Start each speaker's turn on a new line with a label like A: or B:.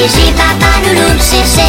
A: Gigi, papa, louloum, c'est